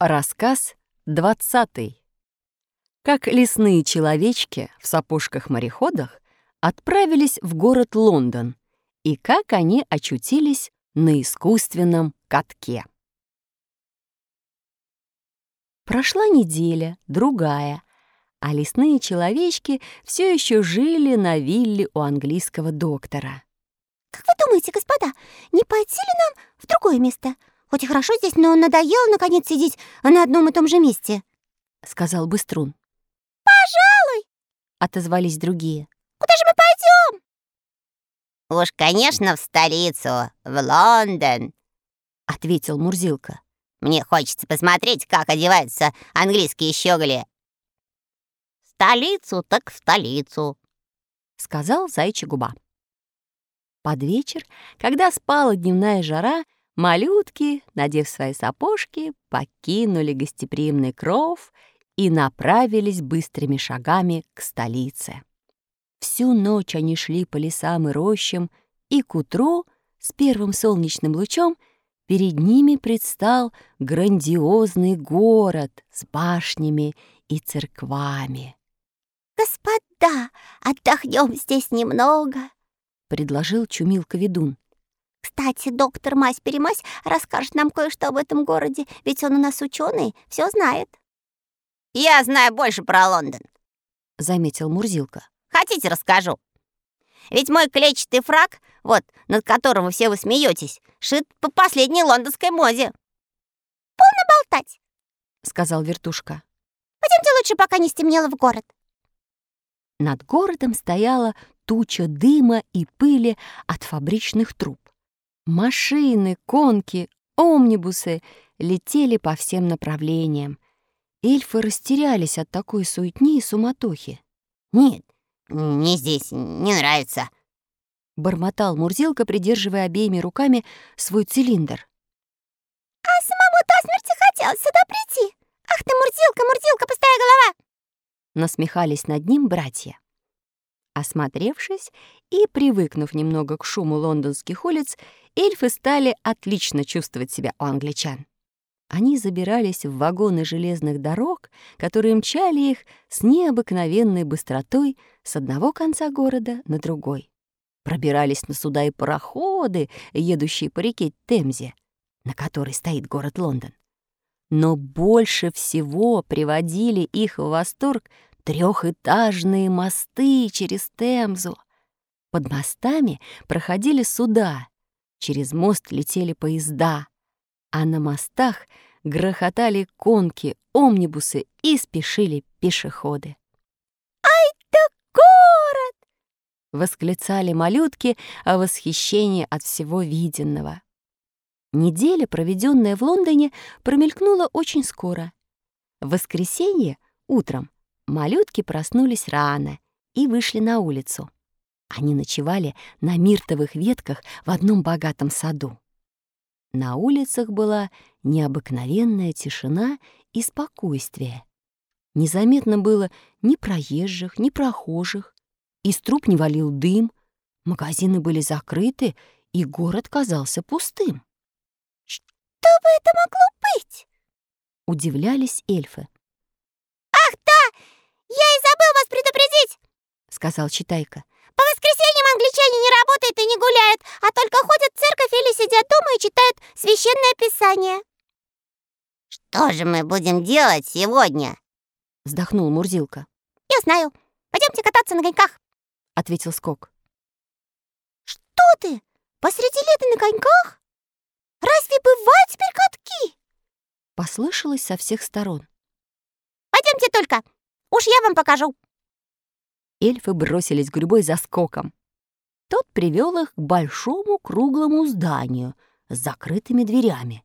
Рассказ двадцатый. Как лесные человечки в сапожках-мореходах отправились в город Лондон и как они очутились на искусственном катке. Прошла неделя, другая, а лесные человечки все еще жили на вилле у английского доктора. «Как вы думаете, господа, не пойти ли нам в другое место?» Хоть и хорошо здесь, но надоело, наконец, сидеть на одном и том же месте», — сказал Быструн. «Пожалуй», — отозвались другие. «Куда же мы пойдем? «Уж, конечно, в столицу, в Лондон», — ответил Мурзилка. «Мне хочется посмотреть, как одеваются английские щеголи». «Столицу так в столицу», — сказал зайчий губа. Под вечер, когда спала дневная жара, Малютки, надев свои сапожки, покинули гостеприимный кров и направились быстрыми шагами к столице. Всю ночь они шли по лесам и рощам, и к утру с первым солнечным лучом перед ними предстал грандиозный город с башнями и церквами. «Господа, отдохнем здесь немного», — предложил Чумилка-ведун. Кстати, доктор Мась-Перемась расскажет нам кое-что об этом городе, ведь он у нас ученый, все знает. «Я знаю больше про Лондон», — заметил Мурзилка. «Хотите, расскажу? Ведь мой клетчатый фраг, вот, над которым все вы смеетесь, шит по последней лондонской моде». «Полно болтать», — сказал Вертушка. «Пойдемте лучше, пока не стемнело в город». Над городом стояла туча дыма и пыли от фабричных труб. Машины, конки, омнибусы летели по всем направлениям. Эльфы растерялись от такой суетни и суматохи. «Нет, мне здесь не нравится», — бормотал Мурзилка, придерживая обеими руками свой цилиндр. «А самому до смерти хотелось сюда прийти! Ах ты, Мурзилка, Мурзилка, пустая голова!» Насмехались над ним братья. Осмотревшись и привыкнув немного к шуму лондонских улиц, эльфы стали отлично чувствовать себя у англичан. Они забирались в вагоны железных дорог, которые мчали их с необыкновенной быстротой с одного конца города на другой. Пробирались на суда и пароходы, едущие по реке Темзе, на которой стоит город Лондон. Но больше всего приводили их в восторг трехэтажные мосты через Темзу. Под мостами проходили суда, через мост летели поезда, а на мостах грохотали конки, омнибусы и спешили пешеходы. «Ай да город!» — восклицали малютки о восхищении от всего виденного. Неделя, проведенная в Лондоне, промелькнула очень скоро. В воскресенье утром Малютки проснулись рано и вышли на улицу. Они ночевали на миртовых ветках в одном богатом саду. На улицах была необыкновенная тишина и спокойствие. Незаметно было ни проезжих, ни прохожих. Из труб не валил дым, магазины были закрыты, и город казался пустым. «Что бы это могло быть?» — удивлялись эльфы. «Я и забыл вас предупредить!» — сказал Читайка. «По воскресеньям англичане не работают и не гуляют, а только ходят в церковь или сидят дома и читают священное писание». «Что же мы будем делать сегодня?» — вздохнул Мурзилка. «Я знаю. Пойдемте кататься на коньках», — ответил Скок. «Что ты? Посреди лета на коньках? Разве бывают теперь катки?» Послышалось со всех сторон. «Пойдемте только, Уж я вам покажу!» Эльфы бросились гурьбой за скоком. Тот привел их к большому круглому зданию с закрытыми дверями.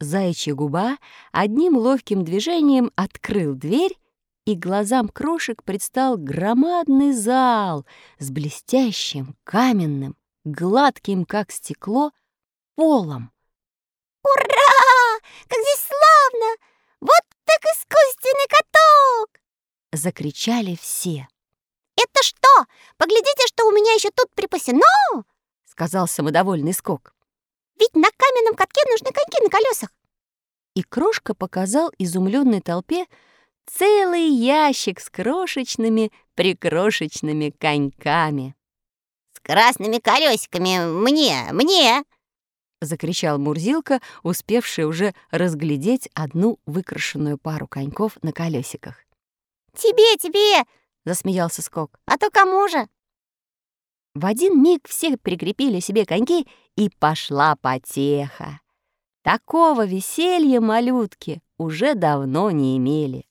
Заячья губа одним ловким движением открыл дверь, и глазам крошек предстал громадный зал с блестящим, каменным, гладким, как стекло, полом. «Ура! Как здесь славно! Вот так искусственный каток!» — закричали все. «Это что? Поглядите, что у меня еще тут припасено!» — сказал самодовольный скок. «Ведь на каменном катке нужны коньки на колесах!» И Крошка показал изумленной толпе целый ящик с крошечными прикрошечными коньками. «С красными колесиками! Мне! Мне!» — закричал Мурзилка, успевший уже разглядеть одну выкрашенную пару коньков на колесиках. «Тебе, тебе!» — засмеялся Скок. «А то кому же?» В один миг все прикрепили себе коньки, и пошла потеха. Такого веселья малютки уже давно не имели.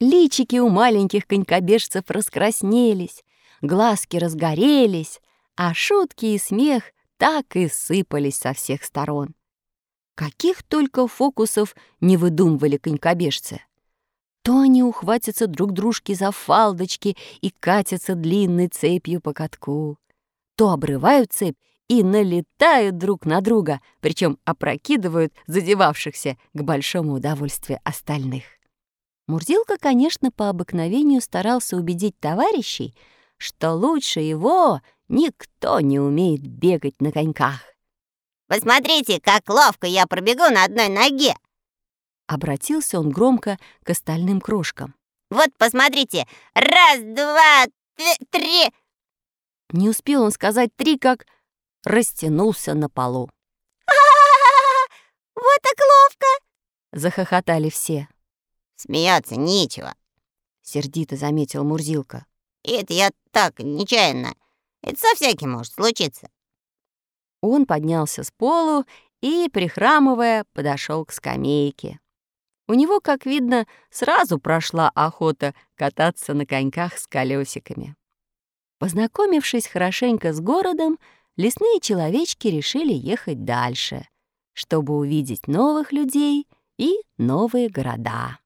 Личики у маленьких конькобежцев раскраснелись, глазки разгорелись, а шутки и смех так и сыпались со всех сторон. Каких только фокусов не выдумывали конькобежцы. То они ухватятся друг дружки за фалдочки и катятся длинной цепью по катку, то обрывают цепь и налетают друг на друга, причем опрокидывают задевавшихся к большому удовольствию остальных. Мурзилка, конечно, по обыкновению старался убедить товарищей, что лучше его никто не умеет бегать на коньках. «Посмотрите, как ловко я пробегу на одной ноге!» Обратился он громко к остальным крошкам. «Вот, посмотрите! Раз, два, три!» Не успел он сказать «три», как растянулся на полу. Вот так ловко!» — захохотали все. Смеяться нечего, сердито заметил Мурзилка. Это я так, нечаянно. Это со всяким может случиться. Он поднялся с полу и, прихрамывая, подошел к скамейке. У него, как видно, сразу прошла охота кататься на коньках с колесиками. Познакомившись хорошенько с городом, лесные человечки решили ехать дальше, чтобы увидеть новых людей и новые города.